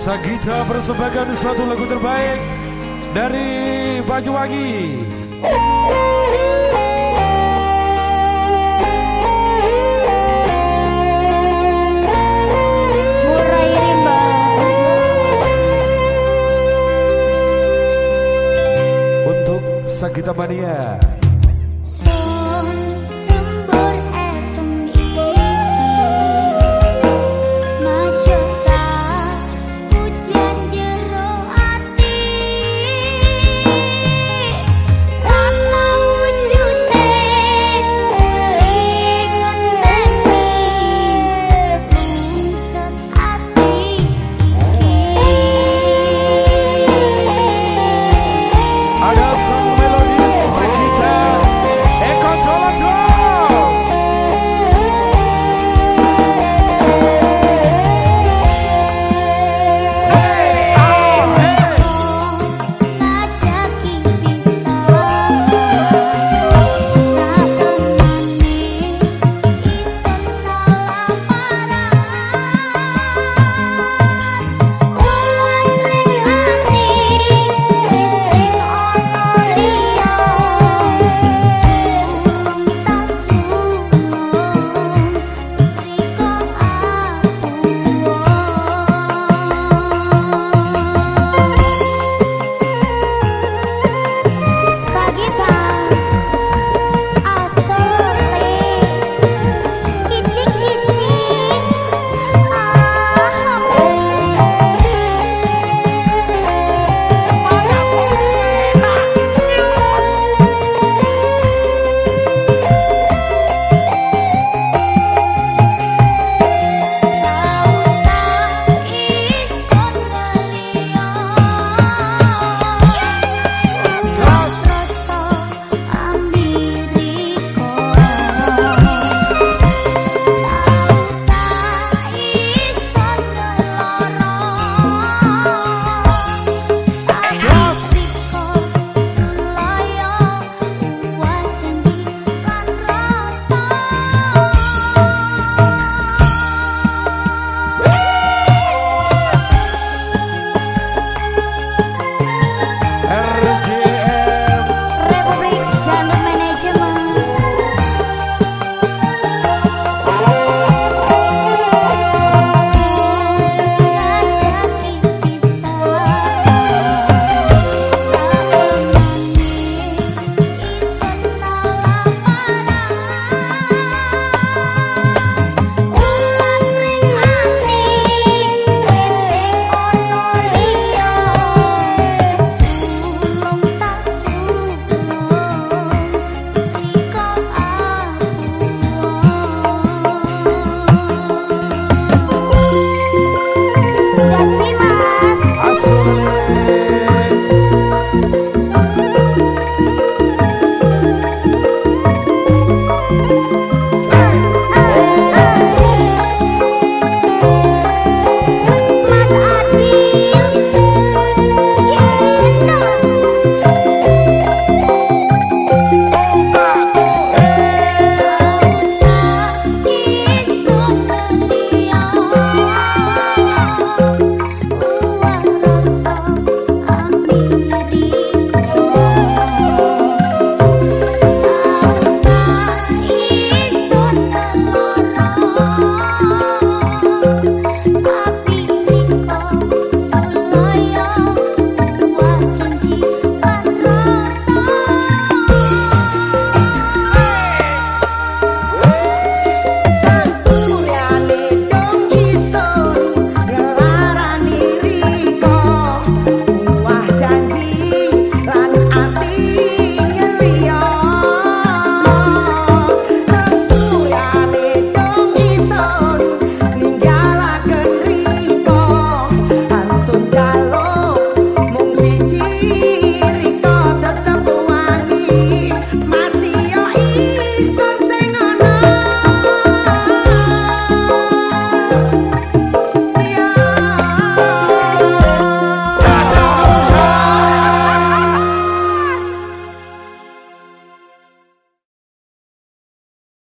Sagita persembahkan suatu lagu terbaik dari Banyuwangi. Murai rimba. Untuk Sagita Mania.